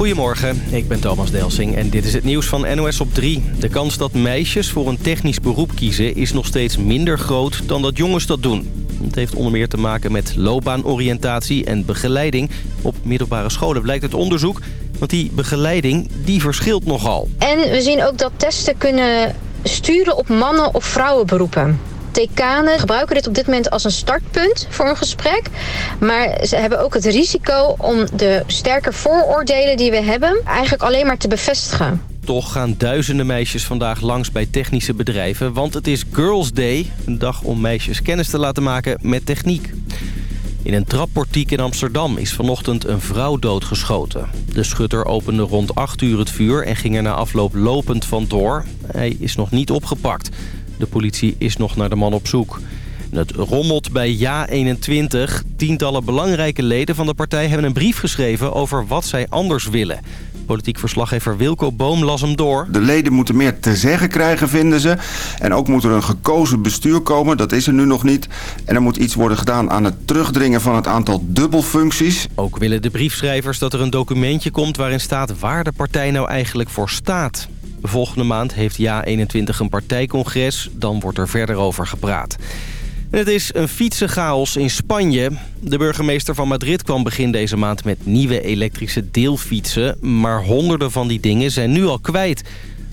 Goedemorgen, ik ben Thomas Delsing en dit is het nieuws van NOS op 3. De kans dat meisjes voor een technisch beroep kiezen is nog steeds minder groot dan dat jongens dat doen. Het heeft onder meer te maken met loopbaanoriëntatie en begeleiding. Op middelbare scholen blijkt het onderzoek, want die begeleiding die verschilt nogal. En we zien ook dat testen kunnen sturen op mannen- of vrouwenberoepen. Decanen gebruiken dit op dit moment als een startpunt voor een gesprek. Maar ze hebben ook het risico om de sterke vooroordelen die we hebben... eigenlijk alleen maar te bevestigen. Toch gaan duizenden meisjes vandaag langs bij technische bedrijven... want het is Girls Day, een dag om meisjes kennis te laten maken met techniek. In een trapportiek in Amsterdam is vanochtend een vrouw doodgeschoten. De schutter opende rond 8 uur het vuur en ging er na afloop lopend vandoor. Hij is nog niet opgepakt. De politie is nog naar de man op zoek. Het rommelt bij Ja21. Tientallen belangrijke leden van de partij hebben een brief geschreven over wat zij anders willen. Politiek verslaggever Wilco Boom las hem door. De leden moeten meer te zeggen krijgen, vinden ze. En ook moet er een gekozen bestuur komen, dat is er nu nog niet. En er moet iets worden gedaan aan het terugdringen van het aantal dubbelfuncties. Ook willen de briefschrijvers dat er een documentje komt waarin staat waar de partij nou eigenlijk voor staat. Volgende maand heeft JA21 een partijcongres. Dan wordt er verder over gepraat. En het is een fietsenchaos in Spanje. De burgemeester van Madrid kwam begin deze maand met nieuwe elektrische deelfietsen. Maar honderden van die dingen zijn nu al kwijt.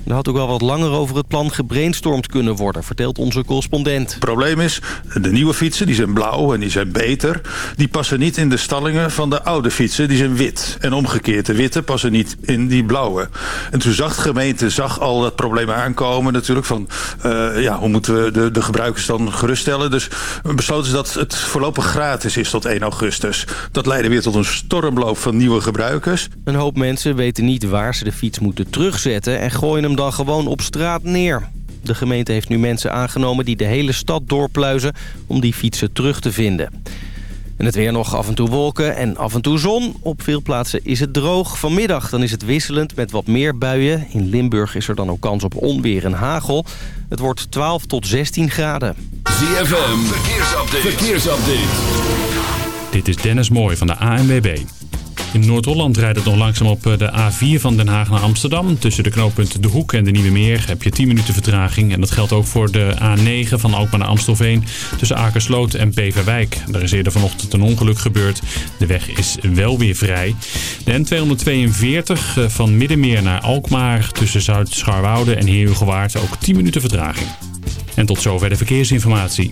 Er had ook wel wat langer over het plan gebrainstormd kunnen worden, vertelt onze correspondent. Het probleem is, de nieuwe fietsen die zijn blauw en die zijn beter. Die passen niet in de stallingen van de oude fietsen, die zijn wit. En omgekeerd, de witte passen niet in die blauwe. En toen zag de gemeente zag al dat probleem aankomen natuurlijk. Van uh, ja, hoe moeten we de, de gebruikers dan geruststellen. Dus besloten ze dat het voorlopig gratis is tot 1 augustus. Dat leidde weer tot een stormloop van nieuwe gebruikers. Een hoop mensen weten niet waar ze de fiets moeten terugzetten en gooien hem dan gewoon op straat neer. De gemeente heeft nu mensen aangenomen die de hele stad doorpluizen om die fietsen terug te vinden. En het weer nog af en toe wolken en af en toe zon. Op veel plaatsen is het droog. Vanmiddag dan is het wisselend met wat meer buien. In Limburg is er dan ook kans op onweer en hagel. Het wordt 12 tot 16 graden. ZFM, verkeersupdate. verkeersupdate. Dit is Dennis Mooij van de ANWB. In Noord-Holland rijdt het nog langzaam op eh, de A4 van Den Haag naar Amsterdam. Tussen de knooppunten De Hoek en de Nieuwe Meer heb je 10 minuten vertraging. En dat geldt ook voor de A9 van Alkmaar naar Amstelveen. Tussen Akersloot en Beverwijk. Daar is eerder vanochtend een ongeluk gebeurd. De weg is wel weer vrij. De N242 eh, van Middenmeer naar Alkmaar. Tussen Zuid-Scharwoude en Heerhugowaard ook 10 minuten vertraging. En tot zover de verkeersinformatie.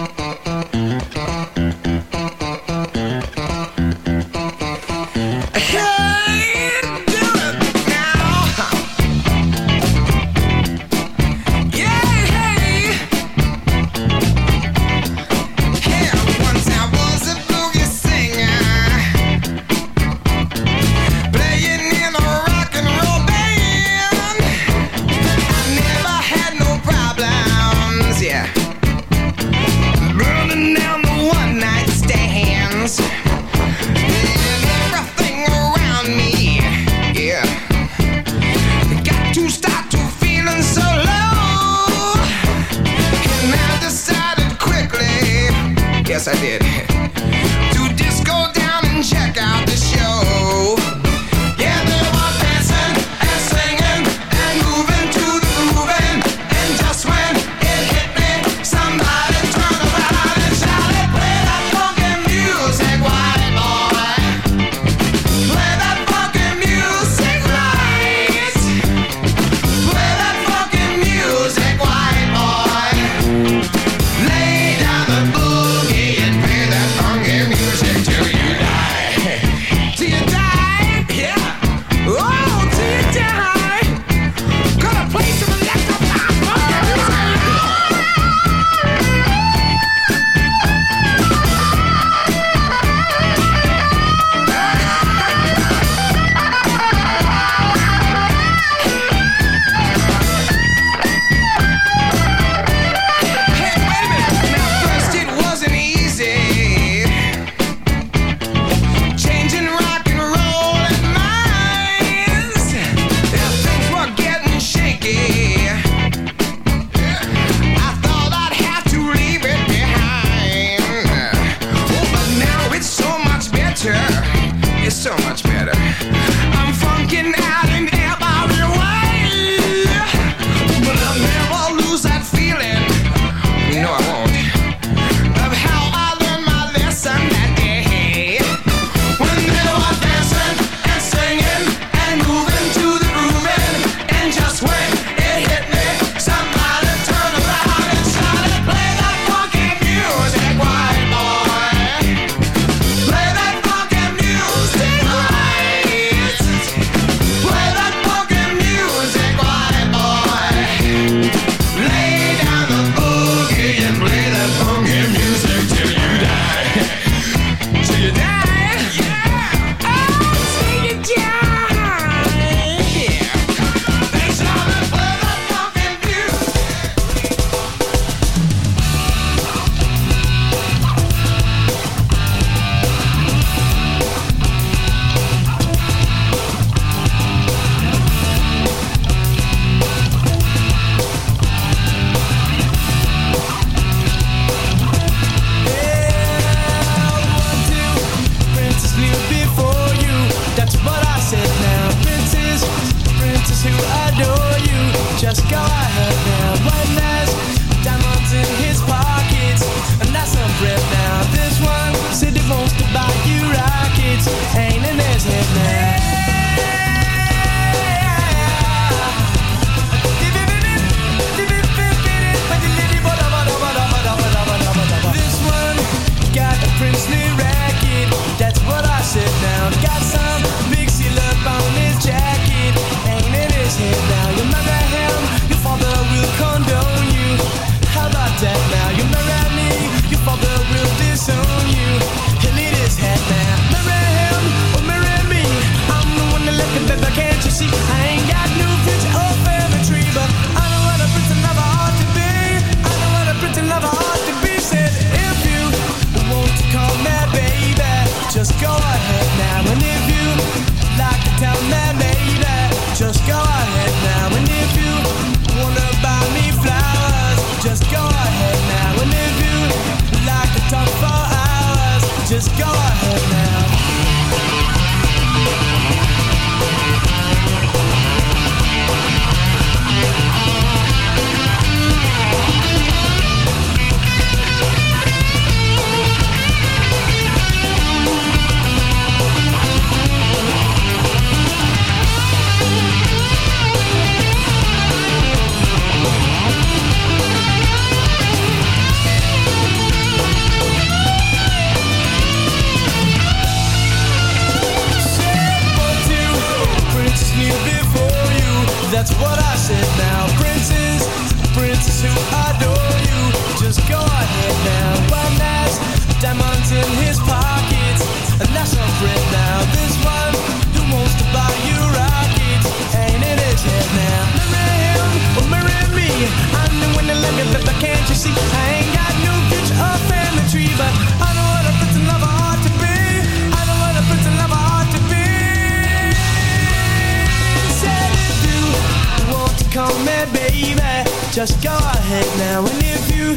if you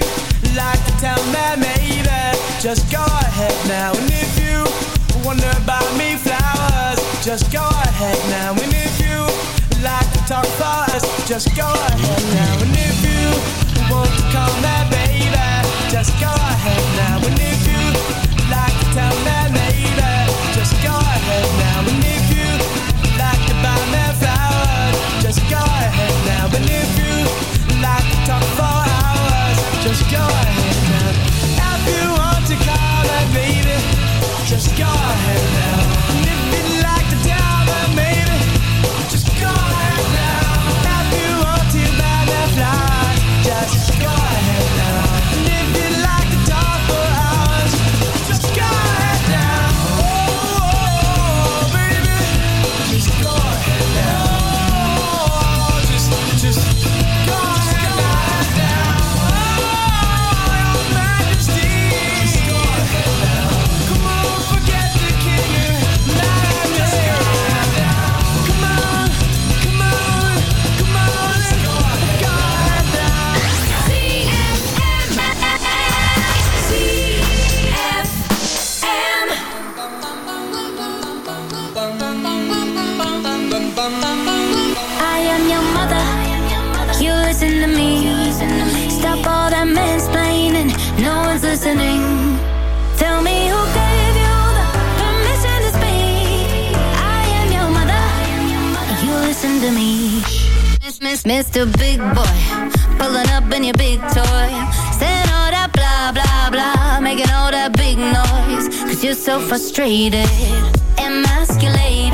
like to tell me, maybe just go ahead now. And if you wonder about me, flowers, just go ahead now. And if you like to talk for us, just go ahead now. And if you want to call me, baby, just go ahead now. And if you like to tell me. Miss, Mr. Big Boy, pulling up in your big toy, saying all that blah blah blah, making all that big noise. Cause you're so frustrated, emasculated.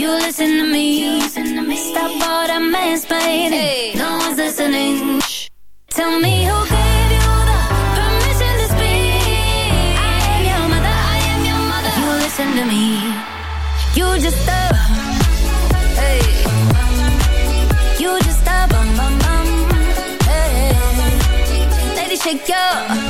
You listen to me. Stop all that mansplaining. No one's listening. Shh. Tell me who gave you the permission to speak. I am your mother. I am your mother. You listen to me. You just a. Hey. You just a bum bum bum. Hey. Lady, shake your.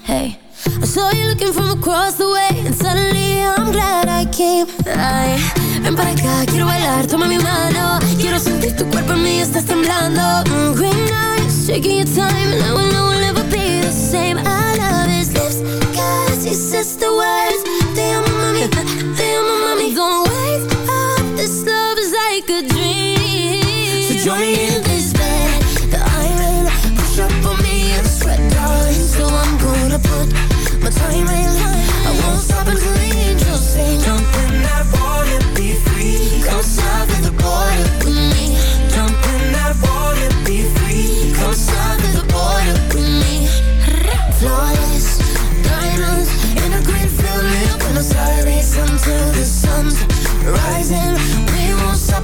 Saw you looking from across the way, and suddenly I'm glad I came. Ay, ven para acá, quiero bailar, toma mi mano. Quiero sentir tu cuerpo en mí, estás temblando. Mm, green eyes, taking your time, and I will we'll never be the same. I love his lips, cause he says the words. Te amo, mami, te amo, mami. Don't wake up, this love is like a dream. So join me in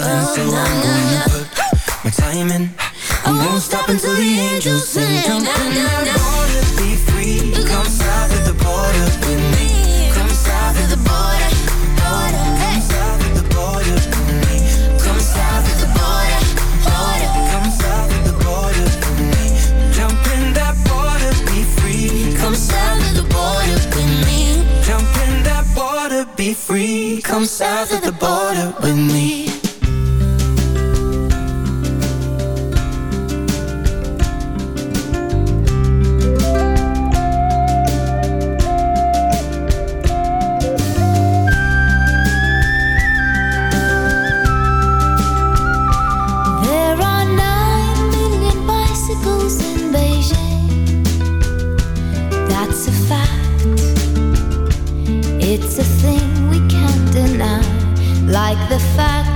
darling. So I'm gonna put my time in. I won't stop until the angels sing. Jump in that water, be free. Come south of the border with me. Come south of the border, border. Come south of the border with me. Come south of the border, border. Come south of the border with me. Jump in that water, be free. Come south of the border with me. Jump in that water, be free. Come south of the border with me. Like the fact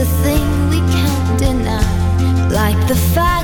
a thing we can't deny. Like the fact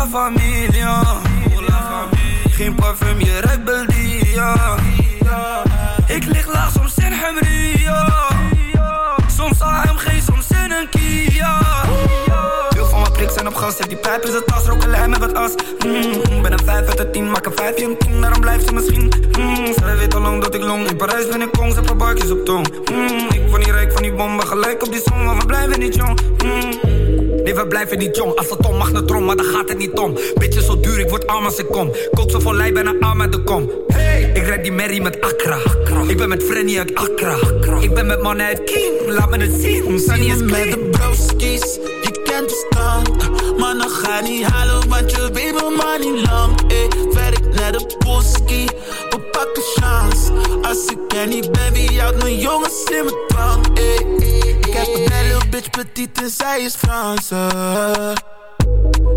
la familia. Geen parfum, je ruikt Beldia. Ik lig laag, soms in Hemria. Op gas, zet die pijp in zijn tas, rook een lijn met wat as. Mm, ben een 5 uit de 10, maak een 5 een 10, daarom blijft ze misschien. Mm, zij weet al lang dat ik long, in Parijs ben ik kong, ze paar barkjes op tong. Mm, ik word niet rijk van die bommen, gelijk op die som, maar we blijven niet jong. Mm. Nee, we blijven niet jong. Als het om mag naar trom, maar dan gaat het niet om. Beetje zo duur, ik word arm als ik kom. Kook zo van lijn, bijna arm uit de kom. Hey, ik rijd die merrie met Accra. Ik ben met Frenny uit Accra. Ik ben met mannen uit King, laat me het zien. Sunny is met de broskies, je kent de stand. Ga niet halen, want je weet maar niet lang. Ey, werk naar de poski, we pakken chance. Als ik er niet ben, wie houdt mijn jongens in mijn ey, ik heb een belle bitch petite en zij is Franse.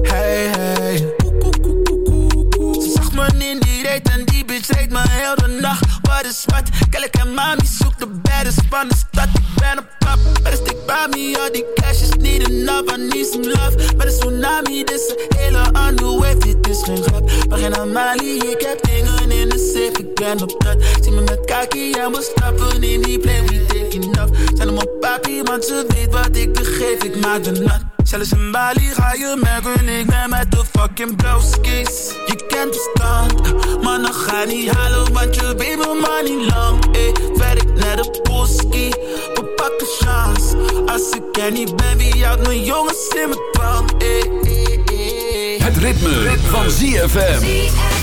Hey, hey. Ze zag me in die reet en die Wat is wat? Kijk en mami zoekt de baddest van de stad. Ik ben een pap, maar stick bij me. All die cash is niet enough, I need some love. Maar de tsunami, dit is een hele andere wave. Dit is geen grap, maar geen Amali. Ik heb dingen in de safe, ik ben op dat. Zie me met kaki en we stappen in die plane. We off. Zijn op papi, want ze weet wat ik begeef. Ik maak de nat. Zelfs in Bali ga je merken, ik ben met de fucking broskies. Je kent de stand, maar dan ga niet halen, want je weet me maar niet lang. Ey, werk naar de poski, we pakken chance. Als ik er niet ben, wie houdt mijn jongens in mijn dwang? Het ritme, van ZFM.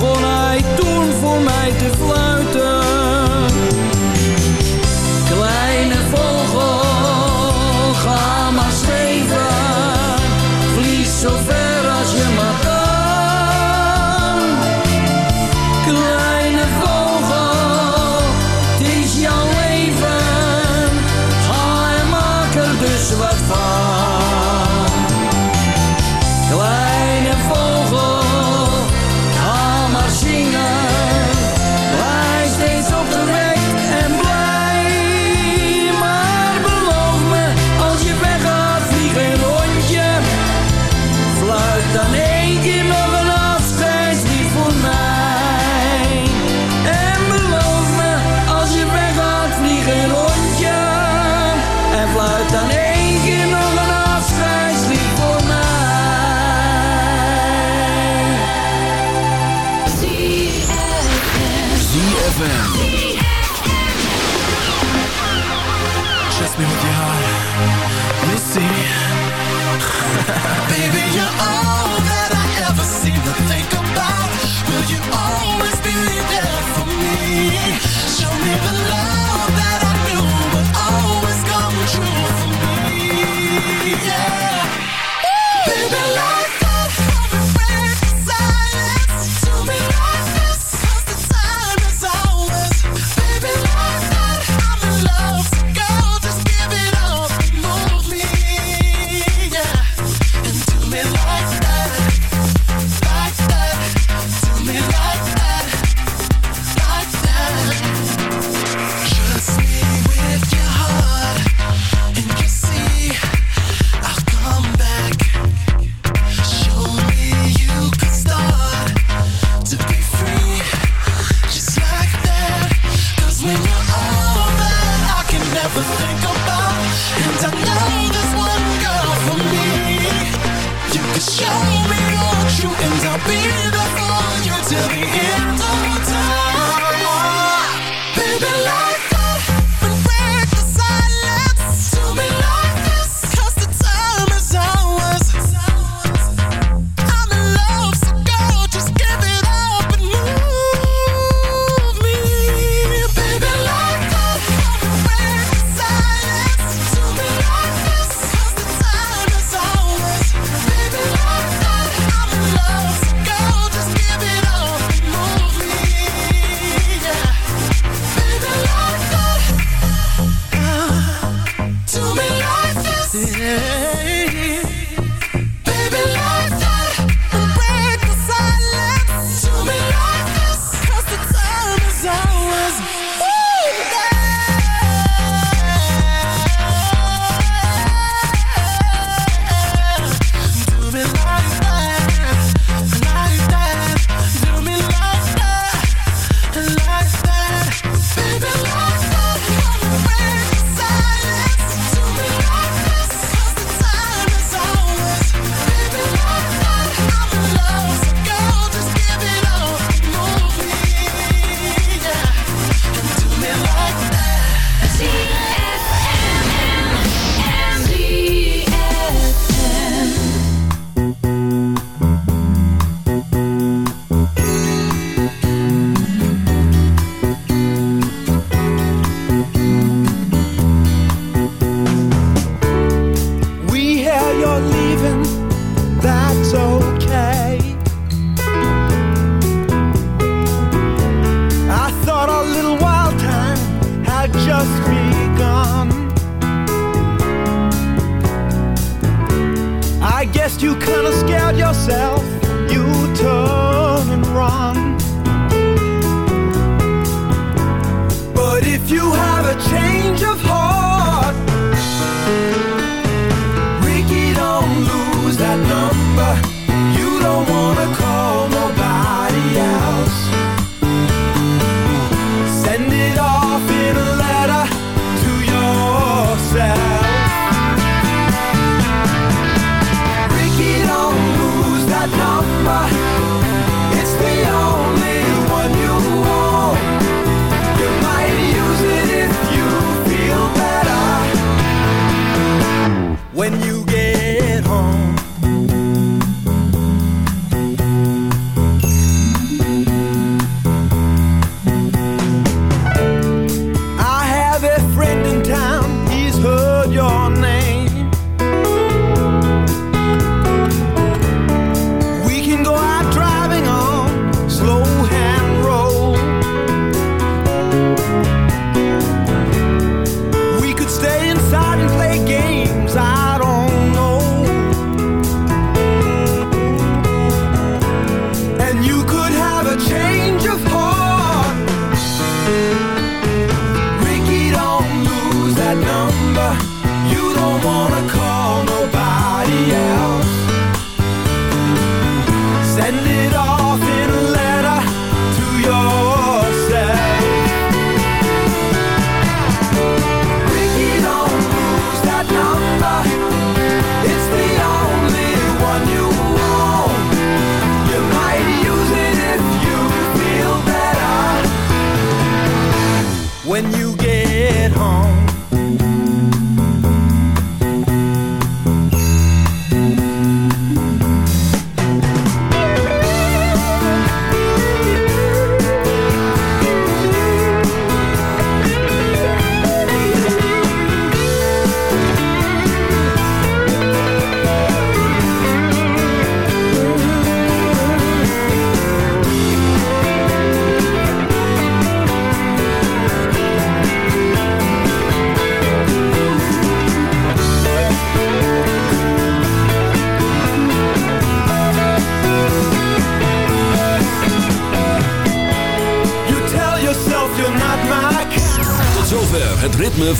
begon hij doen voor mij te